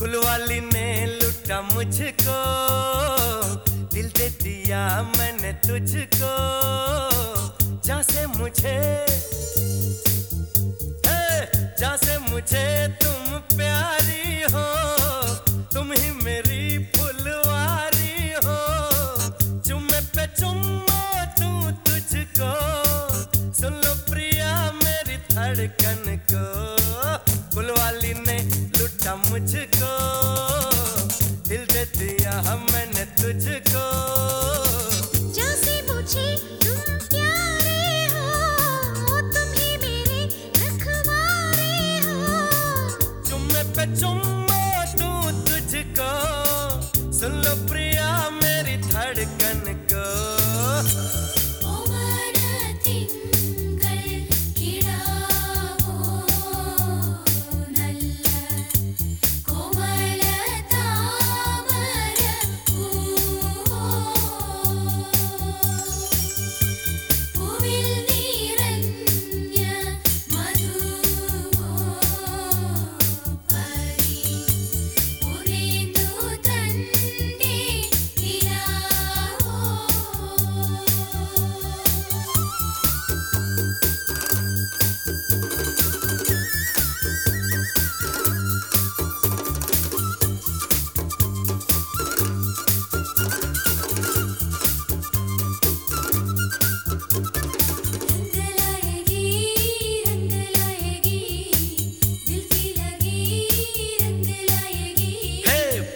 कुलवाली ने लुटा मुझको। दिल दे दिया मैंने तुझको। जहाँ से मुझे जहाँ से मुझे तुम प्यारी हो, तुम ही मेरी फुलवारी हो। चुम्मे पे चुम्मा तू तुझको। सुन लो प्रिया मेरी धड़कन दिल दे दिया मैंने तुझको। जैसे मुझे तुम प्यारे हो तुम ही मेरे रखवारे हो। चुम्मे पे चुम्मा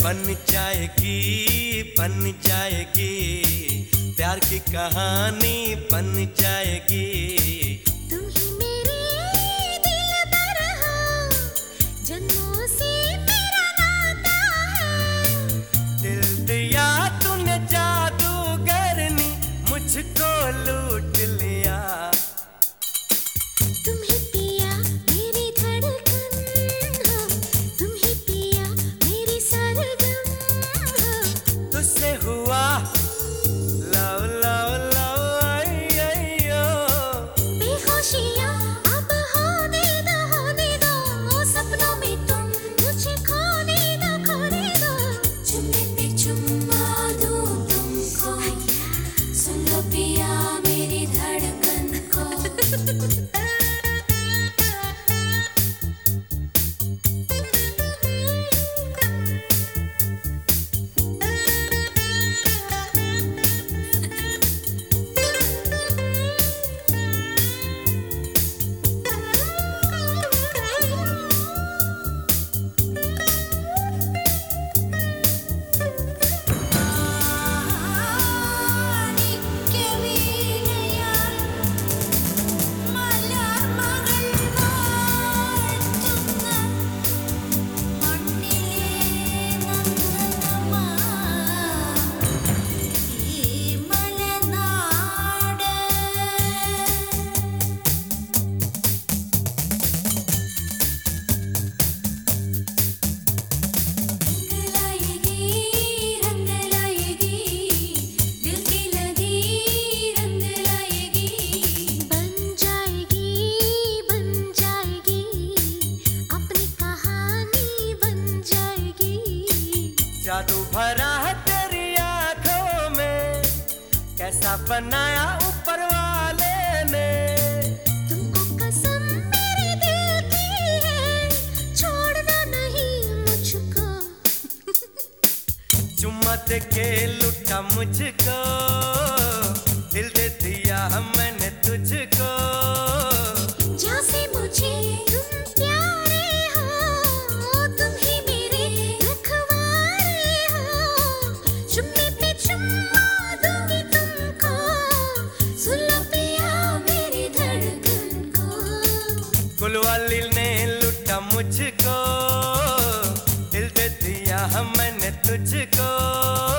बन जाएगी बन जाएगी। प्यार की कहानी बन जाएगी। Ha ha ha ha! बनाया ऊपर वाले ने। तुमको कसम मेरे दिल की है छोड़ना नहीं मुझको। चुम्मा दे के लुटा मुझको दिल दे दिया मैंने तुझको। जहाँ से मुझे स्कूल वाली ने लुटा मुझको दिल दे दिया हमने तुझको।